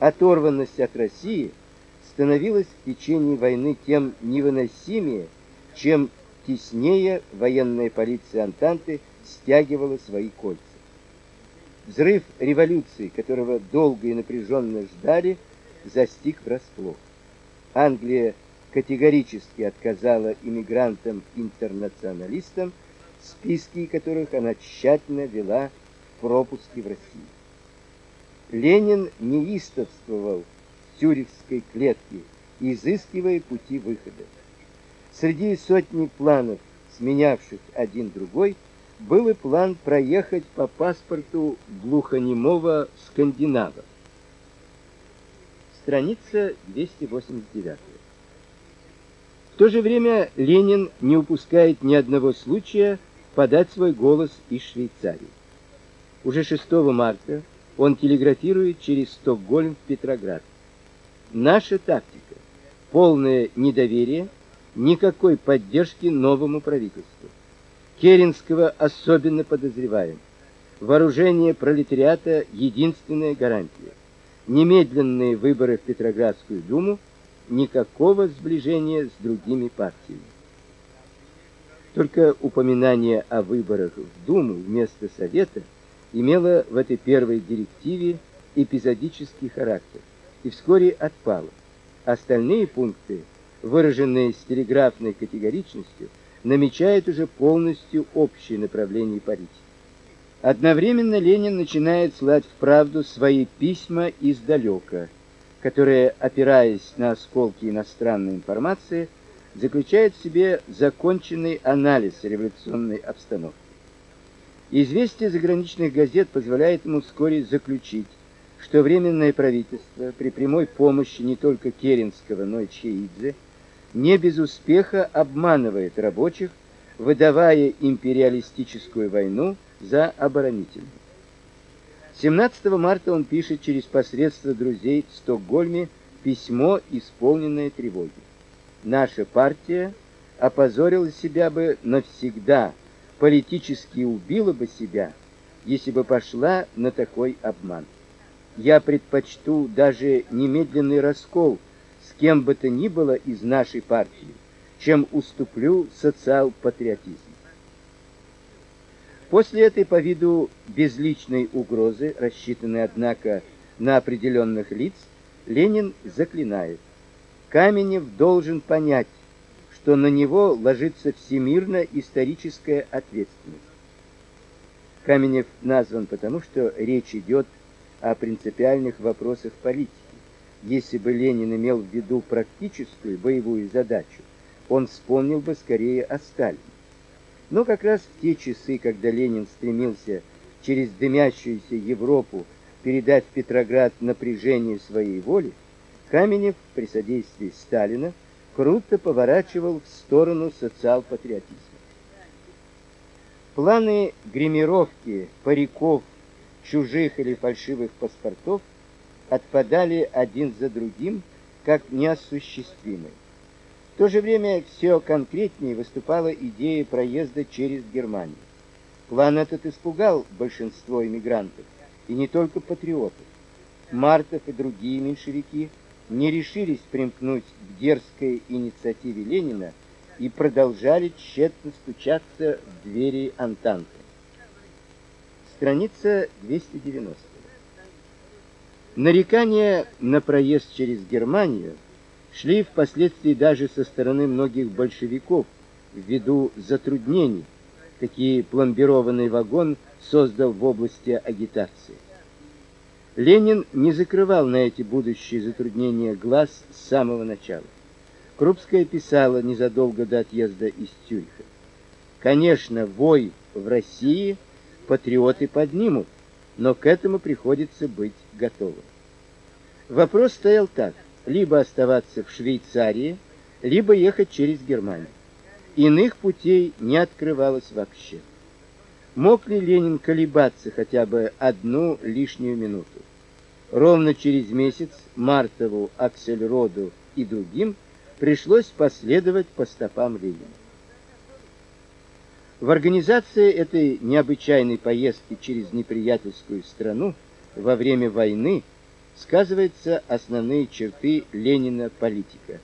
Оторванность от России становилась в течение войны тем невыносимее, чем теснее военная полиция Антанты стягивала свои кольца. Взрыв революции, которого долго и напряженно ждали, застиг врасплох. Англия категорически отказала иммигрантам-интернационалистам, списки которых она тщательно вела в пропуске в Россию. Ленин неистовствовал в тюрихской клетке, изыскивая пути выхода. Среди сотни планов, сменявших один другой, был и план проехать по паспорту глухонемого скандинава. Страница 289. В то же время Ленин не упускает ни одного случая подать свой голос из Швейцарии. Уже 6 марта он телеграфирует через Стокгольм в Петроград. Наша тактика полное недоверие, никакой поддержки новому правительству. Керенского особенно подозреваем. Вооружение пролетариата единственная гарантия. Немедленные выборы в Петроградскую думу, никакого сближения с другими партиями. Только упоминание о выборах в Думу вместо совета имело в этой первой директиве эпизодический характер и вскоре отпало. Остальные пункты, выраженные с телеграфной категоричностью, намечают уже полностью общее направление политики. Одновременно Ленин начинает слать в правду свои письма издалека, которые, опираясь на осколки иностранной информации, заключают в себе законченный анализ революционной обстановки. Известие заграничных газет позволяет ему вскоре заключить, что временное правительство при прямой помощи не только Керенского, но и Чеидзе не без успеха обманывает рабочих, выдавая империалистическую войну за оборонительную. 17 марта он пишет через посредство друзей в Стокгольме письмо, исполненное тревоги. Наша партия опозорила себя бы навсегда, политически убила бы себя, если бы пошла на такой обман. Я предпочту даже немедленный раскол с кем бы то ни было из нашей партии, чем уступлю социал-патриотизму. После этой по виду безличной угрозы, рассчитанной однако на определенных лиц, Ленин заклинает: Каменев должен понять, что на него ложится всемирно историческая ответственность. Каменев назван потому, что речь идет о принципиальных вопросах политики. Если бы Ленин имел в виду практическую боевую задачу, он вспомнил бы скорее о Сталине. Но как раз в те часы, когда Ленин стремился через дымящуюся Европу передать в Петроград напряжение своей воли, Каменев при содействии Сталина круто поворачивал в сторону социал-патриотизма. Планы гримировки париков чужих или фальшивых паспортов отпадали один за другим, как неосуществимые. В то же время все конкретнее выступала идея проезда через Германию. План этот испугал большинство эмигрантов, и не только патриотов. Мартов и другие меньшевики не решились примкнуть к дерзкой инициативе Ленина и продолжали тщетно стучаться в двери Антанты. Страница 290. Нарекания на проезд через Германию шли впоследствии даже со стороны многих большевиков ввиду затруднений, какие пломбированный вагон создал в области агитации. Ленин не закрывал на эти будущие затруднения глаз с самого начала. Крупская писала незадолго до отъезда из Цюриха: "Конечно, вой в России – патриоты поднимут, но к этому приходится быть готовым. Вопрос стоял так: либо оставаться в Швейцарии, либо ехать через Германию. Иных путей не открывалось вообще. Мог ли Ленин колебаться хотя бы одну лишнюю минуту? Ровно через месяц Мартову, Аксельроду и другим пришлось последовать по стопам Ленина. В организации этой необычайной поездки через неприятельскую страну во время войны сказываются основные черты Ленина политика.